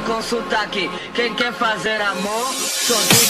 com aqui Quem quer fazer amor, só.